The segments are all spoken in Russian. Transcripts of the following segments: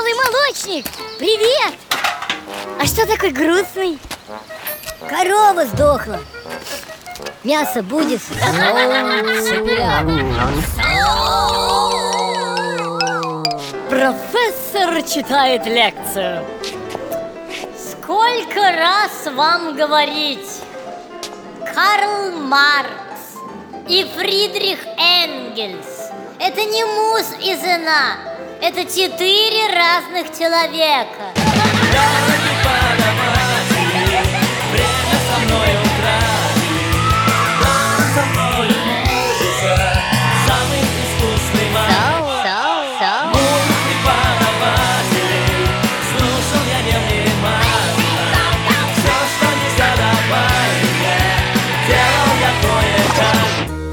веселый молочник! Привет! А что такой грустный? Корова сдохла. Мясо будет. Профессор читает лекцию. Сколько раз вам говорить? Карл Маркс и Фридрих Энгельс. Это не мус из Ина. Это четыре разных человека.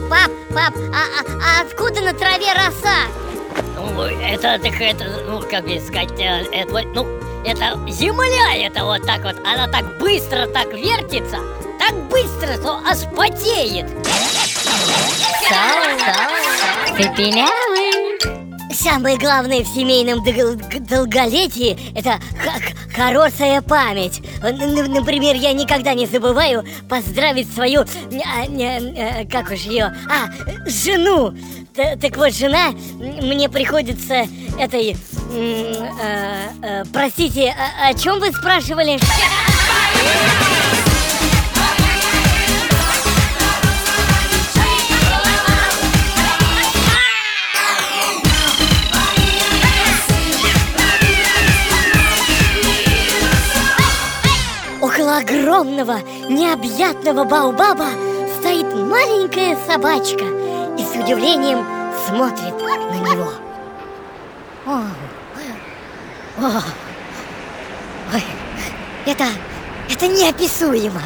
Пап, пап, а, а- а откуда на траве роса? Это, так это, ну, как бы сказать, э, это ну, это земля, это вот так вот, она так быстро так вертится, так быстро, что аж потеет. Самое главное в семейном долголетии – это хорошая память. Например, я никогда не забываю поздравить свою, э, как уж ее, а, жену. Так вот, жена мне приходится этой, э, э, простите, о чем вы спрашивали? Около огромного, необъятного баобаба стоит маленькая собачка и с удивлением смотрит на него. О, о, ой, это, это неописуемо.